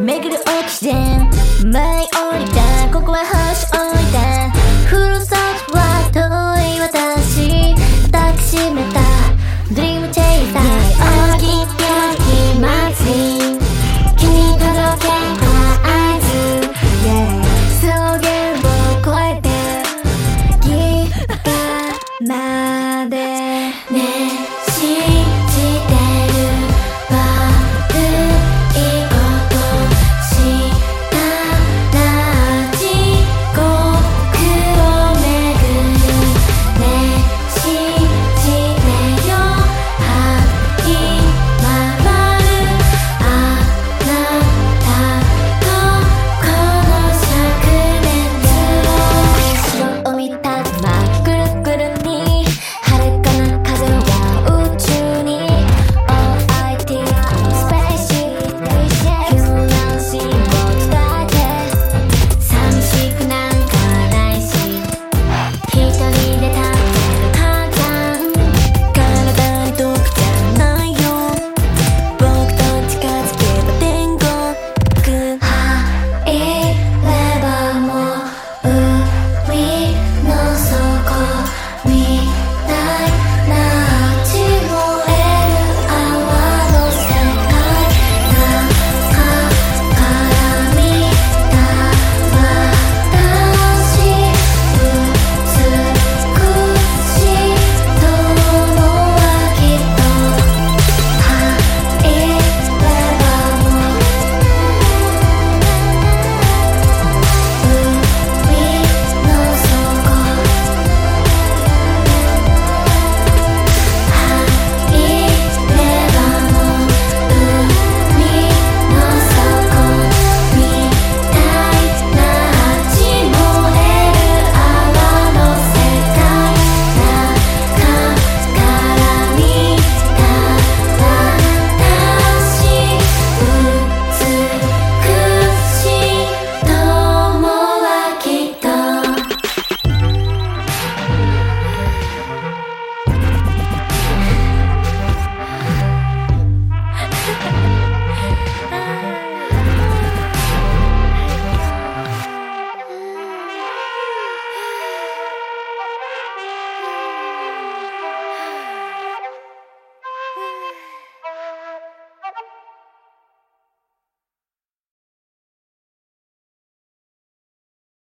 巡るオキシデ舞い降りたここは星